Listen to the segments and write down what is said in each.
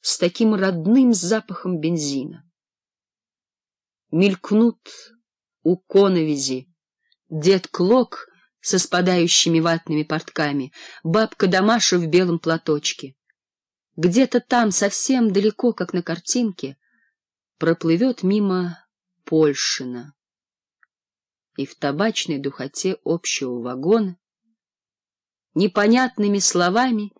с таким родным запахом бензина. Мелькнут у коновизи дед Клок со спадающими ватными портками, бабка Дамаша в белом платочке. Где-то там, совсем далеко, как на картинке, проплывет мимо Польшина. И в табачной духоте общего вагона непонятными словами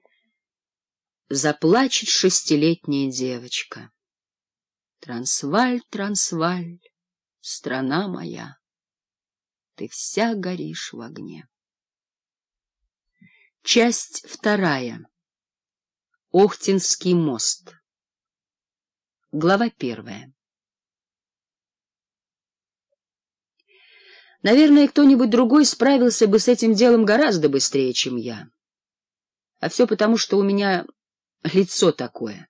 заплачет шестилетняя девочка. Трансваль, Трансваль, страна моя, ты вся горишь в огне. Часть вторая. Охтинский мост. Глава первая. Наверное, кто-нибудь другой справился бы с этим делом гораздо быстрее, чем я. А все потому, что у меня лицо такое.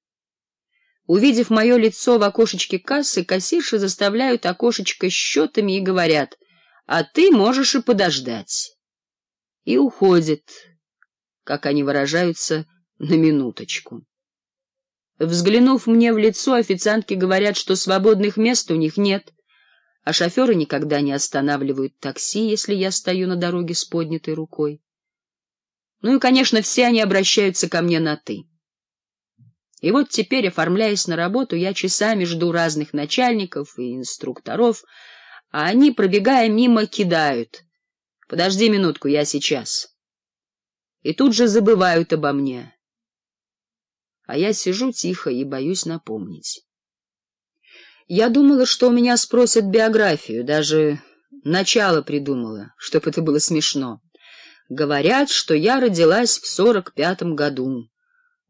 Увидев мое лицо в окошечке кассы, кассирши заставляют окошечко счетами и говорят, а ты можешь и подождать. И уходит, как они выражаются, на минуточку. Взглянув мне в лицо, официантки говорят, что свободных мест у них нет, а шоферы никогда не останавливают такси, если я стою на дороге с поднятой рукой. Ну и, конечно, все они обращаются ко мне на «ты». И вот теперь, оформляясь на работу, я часами жду разных начальников и инструкторов, а они, пробегая мимо, кидают. «Подожди минутку, я сейчас». И тут же забывают обо мне. А я сижу тихо и боюсь напомнить. Я думала, что у меня спросят биографию, даже начало придумала, чтобы это было смешно. Говорят, что я родилась в сорок пятом году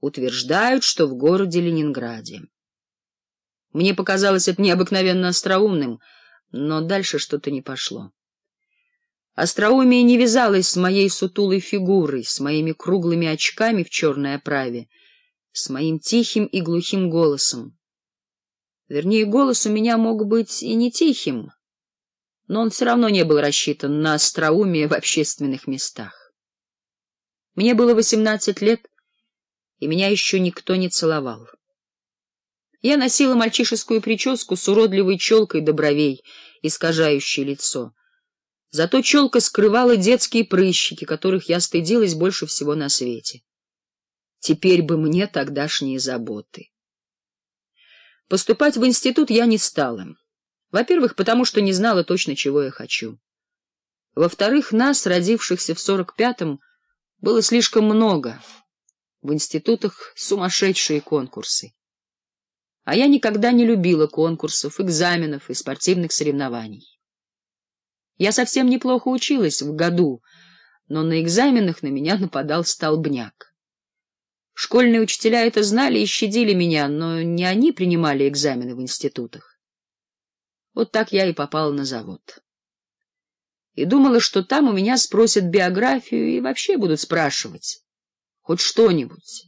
утверждают, что в городе Ленинграде. Мне показалось это необыкновенно остроумным, но дальше что-то не пошло. Остроумие не вязалось с моей сутулой фигурой, с моими круглыми очками в черной оправе, с моим тихим и глухим голосом. Вернее, голос у меня мог быть и не тихим, но он все равно не был рассчитан на остроумие в общественных местах. Мне было восемнадцать лет, и меня еще никто не целовал. Я носила мальчишескую прическу с уродливой челкой до бровей, искажающей лицо. Зато челка скрывала детские прыщики, которых я стыдилась больше всего на свете. Теперь бы мне тогдашние заботы. Поступать в институт я не стала. Во-первых, потому что не знала точно, чего я хочу. Во-вторых, нас, родившихся в сорок пятом, было слишком много — в институтах сумасшедшие конкурсы. А я никогда не любила конкурсов, экзаменов и спортивных соревнований. Я совсем неплохо училась в году, но на экзаменах на меня нападал столбняк. Школьные учителя это знали и щадили меня, но не они принимали экзамены в институтах. Вот так я и попала на завод. И думала, что там у меня спросят биографию и вообще будут спрашивать хоть что-нибудь.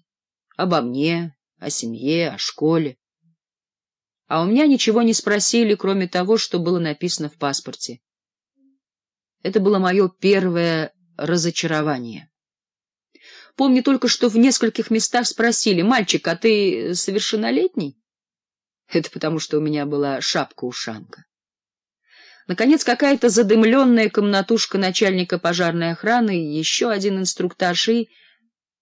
Обо мне, о семье, о школе. А у меня ничего не спросили, кроме того, что было написано в паспорте. Это было мое первое разочарование. Помню только, что в нескольких местах спросили, «Мальчик, а ты совершеннолетний?» Это потому, что у меня была шапка-ушанка. Наконец, какая-то задымленная комнатушка начальника пожарной охраны, еще один инструктаж и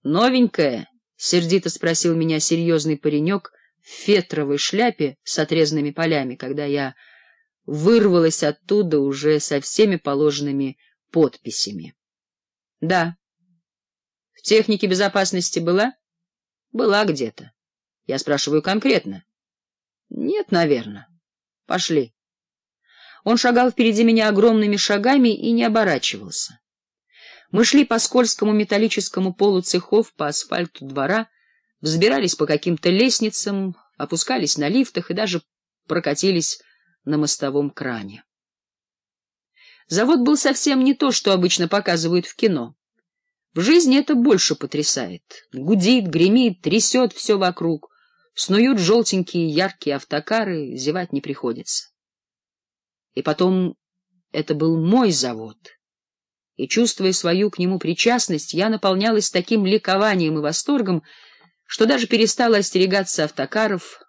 новенькая?» — сердито спросил меня серьезный паренек в фетровой шляпе с отрезанными полями, когда я вырвалась оттуда уже со всеми положенными подписями. — Да. — В технике безопасности была? — Была где-то. Я спрашиваю конкретно. — Нет, наверное. — Пошли. Он шагал впереди меня огромными шагами и не оборачивался. Мы шли по скользкому металлическому полу цехов, по асфальту двора, взбирались по каким-то лестницам, опускались на лифтах и даже прокатились на мостовом кране. Завод был совсем не то, что обычно показывают в кино. В жизни это больше потрясает. Гудит, гремит, трясет все вокруг. Снуют желтенькие яркие автокары, зевать не приходится. И потом, это был мой завод и, чувствуя свою к нему причастность, я наполнялась таким ликованием и восторгом, что даже перестала остерегаться автокаров,